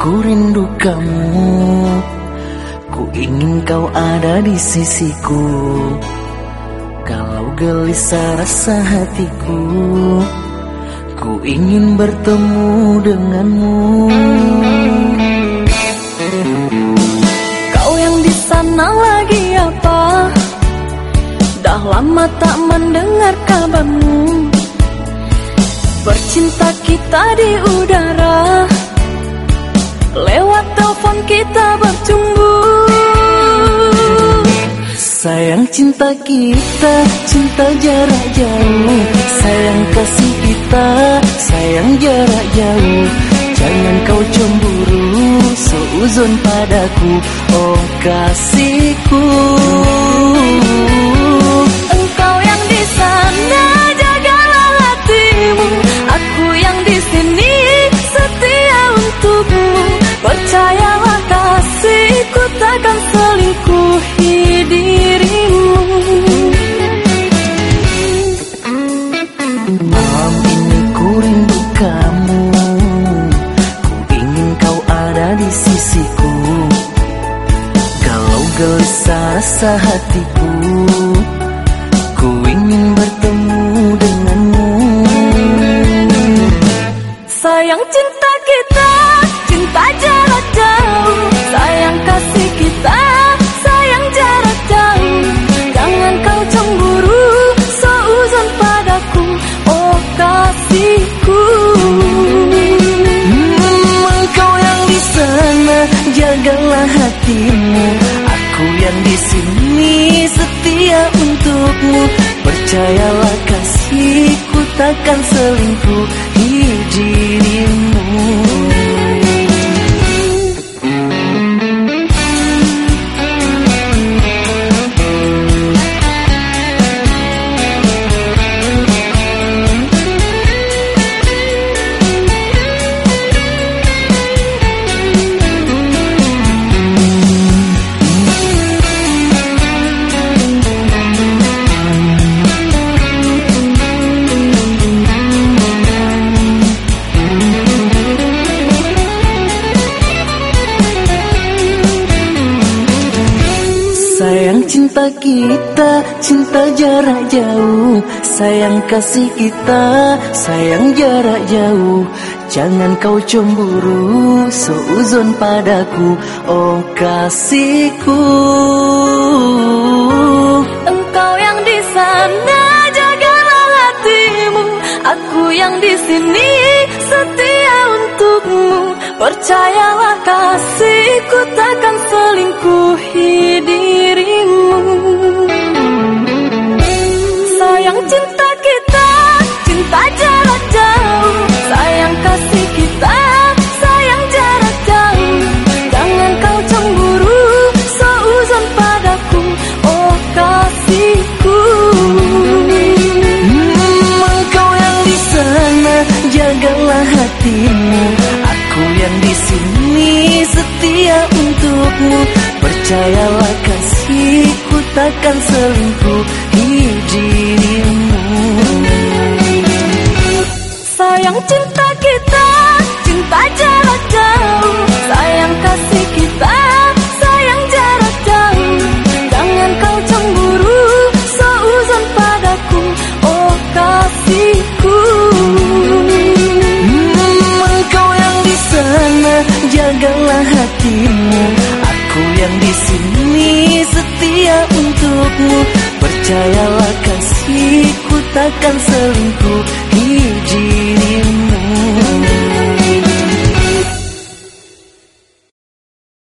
Ku rindu kamu. Ku ingin kau ada di sisiku. Kalau gelisah rasa hatiku Ku ingin bertemu denganmu. Kau yang di sana lagi apa? Dah lama tak mendengar kabarmu. Bercinta kita di udara kita bercumbu Sayang cinta kita, cinta jarak jauh. Sayang kasih kita, sayang jarak jauh. Jangan kau cemburu, seuzon padaku. Oh kasihku sisiku. Kalau gelisah rasa hatiku Ku ingin bertemu denganmu. Sayang cinta kita, cinta jarak jauh. Sayang kasih kita, sayang jarak jauh. Jangan kau cemburu, seuzon padaku. Oh kasihku hatimu. Aku yang di sini setia untukmu. Percayalah kasihku takkan selingkuh. Di dirimu Sayang cinta kita, cinta jarak jauh. Sayang kasih kita, sayang jarak jauh. Jangan kau cemburu, seuzon padaku. Oh kasihku. Engkau yang di sana jagalah hatimu. Aku yang di sini setia untukmu. Percayalah kasihku takkan selingkuhi kasihku takkan selingkuh di dirimu. Sayang cinta kita, cinta jarak jauh. Sayang kasih kita, sayang jarak jauh. Jangan kau cemburu, seuzon padaku. Oh kasihku. Hmm, Engkau yang di sana jagalah hatimu Percayalah kasihku takkan selingkuh